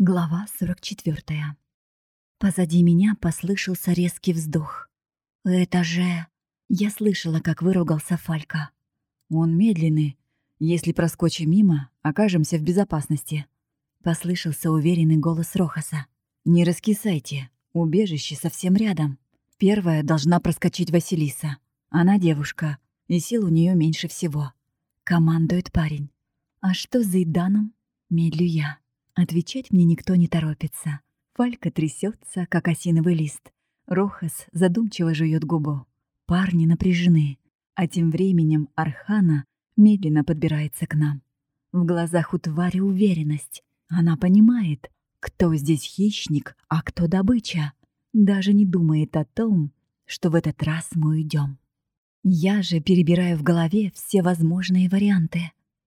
Глава 44. Позади меня послышался резкий вздох. «Это же...» Я слышала, как выругался Фалька. «Он медленный. Если проскочим мимо, окажемся в безопасности». Послышался уверенный голос Рохаса. «Не раскисайте. Убежище совсем рядом. Первая должна проскочить Василиса. Она девушка, и сил у нее меньше всего». Командует парень. «А что за Иданом?» Медлю я. Отвечать мне никто не торопится. Фалька трясется, как осиновый лист. Рохас задумчиво жует губу. Парни напряжены, а тем временем Архана медленно подбирается к нам. В глазах у твари уверенность. Она понимает, кто здесь хищник, а кто добыча. Даже не думает о том, что в этот раз мы уйдем. Я же перебираю в голове все возможные варианты.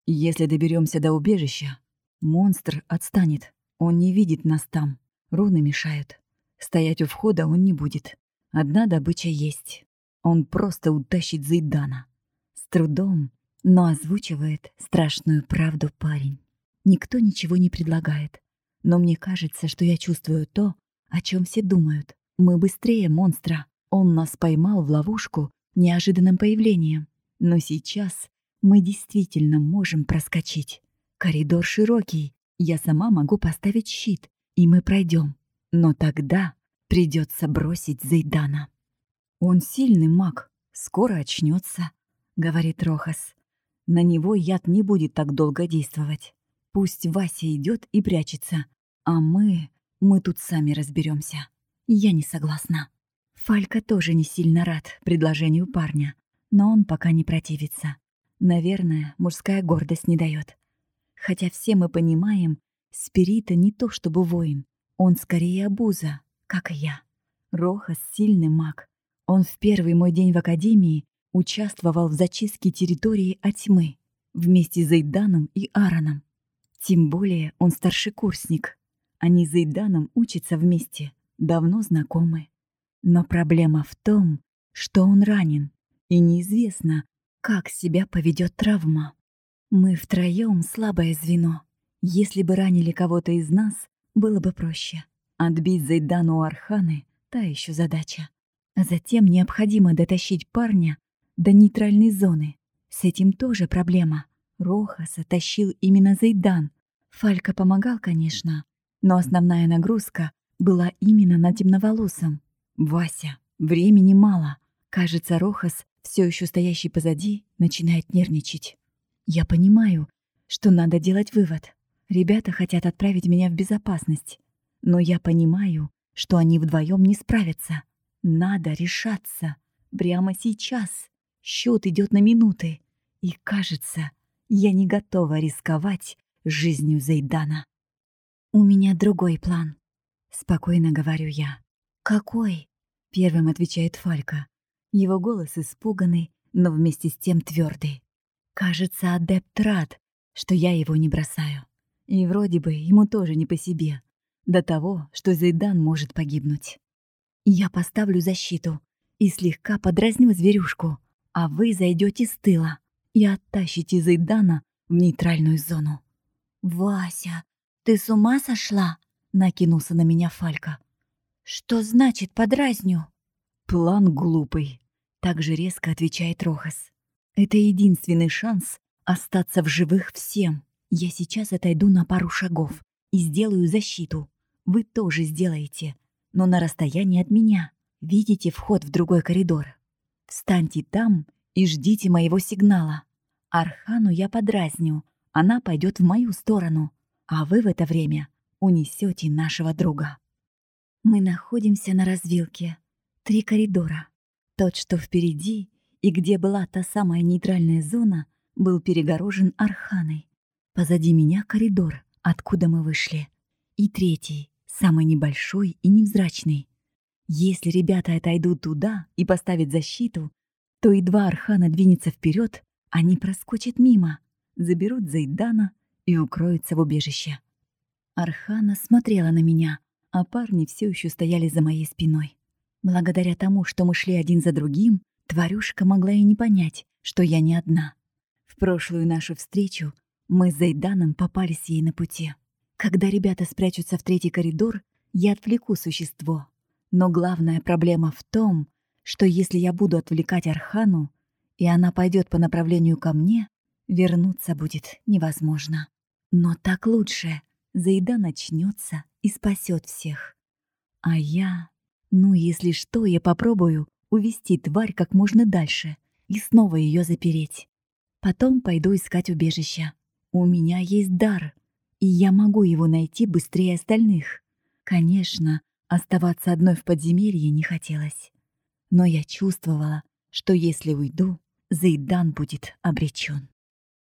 Если доберемся до убежища, Монстр отстанет. Он не видит нас там. Руны мешают. Стоять у входа он не будет. Одна добыча есть. Он просто утащит Зайдана. С трудом, но озвучивает страшную правду парень. Никто ничего не предлагает. Но мне кажется, что я чувствую то, о чем все думают. Мы быстрее монстра. Он нас поймал в ловушку неожиданным появлением. Но сейчас мы действительно можем проскочить. Коридор широкий, я сама могу поставить щит, и мы пройдем. Но тогда придется бросить Зайдана. Он сильный маг, скоро очнется, говорит Рохас. На него яд не будет так долго действовать. Пусть Вася идет и прячется, а мы, мы тут сами разберемся. Я не согласна. Фалька тоже не сильно рад предложению парня, но он пока не противится. Наверное, мужская гордость не дает. Хотя все мы понимаем, Спирита не то чтобы воин, он скорее обуза, как и я. Рохас — сильный маг. Он в первый мой день в Академии участвовал в зачистке территории от тьмы вместе с Зайданом и Аароном. Тем более он старшекурсник. Они с Зайданом учатся вместе, давно знакомы. Но проблема в том, что он ранен, и неизвестно, как себя поведет травма. Мы втроем слабое звено. Если бы ранили кого-то из нас, было бы проще. Отбить Зайдану Арханы — та еще задача. А затем необходимо дотащить парня до нейтральной зоны. С этим тоже проблема. Рохаса тащил именно Зайдан. Фалька помогал, конечно, но основная нагрузка была именно на темноволосом. Вася, времени мало. Кажется, Рохас, все еще стоящий позади, начинает нервничать. Я понимаю, что надо делать вывод. Ребята хотят отправить меня в безопасность. Но я понимаю, что они вдвоем не справятся. Надо решаться. Прямо сейчас. Счет идет на минуты. И кажется, я не готова рисковать жизнью Зайдана. «У меня другой план», — спокойно говорю я. «Какой?» — первым отвечает Фалька. Его голос испуганный, но вместе с тем твердый. Кажется, адепт рад, что я его не бросаю. И вроде бы ему тоже не по себе. До того, что Зайдан может погибнуть. Я поставлю защиту и слегка подразню зверюшку, а вы зайдете с тыла и оттащите Зайдана в нейтральную зону. «Вася, ты с ума сошла?» — накинулся на меня Фалька. «Что значит подразню?» «План глупый», — так же резко отвечает Рохас. Это единственный шанс остаться в живых всем. Я сейчас отойду на пару шагов и сделаю защиту. Вы тоже сделаете, но на расстоянии от меня. Видите вход в другой коридор? Встаньте там и ждите моего сигнала. Архану я подразню, она пойдет в мою сторону, а вы в это время унесете нашего друга. Мы находимся на развилке. Три коридора. Тот, что впереди, и где была та самая нейтральная зона, был перегорожен арханой. Позади меня коридор, откуда мы вышли. И третий, самый небольшой и невзрачный. Если ребята отойдут туда и поставят защиту, то и два архана двинется вперед, они проскочат мимо, заберут Зайдана и укроются в убежище. Архана смотрела на меня, а парни все еще стояли за моей спиной. Благодаря тому, что мы шли один за другим, Тварюшка могла и не понять, что я не одна. В прошлую нашу встречу мы с Зайданом попались ей на пути. Когда ребята спрячутся в третий коридор, я отвлеку существо. Но главная проблема в том, что если я буду отвлекать Архану, и она пойдет по направлению ко мне, вернуться будет невозможно. Но так лучше. Заеда начнется и спасет всех. А я... Ну, если что, я попробую увести тварь как можно дальше и снова ее запереть. Потом пойду искать убежища. У меня есть дар, и я могу его найти быстрее остальных. Конечно, оставаться одной в подземелье не хотелось. Но я чувствовала, что если уйду, Зайдан будет обречен.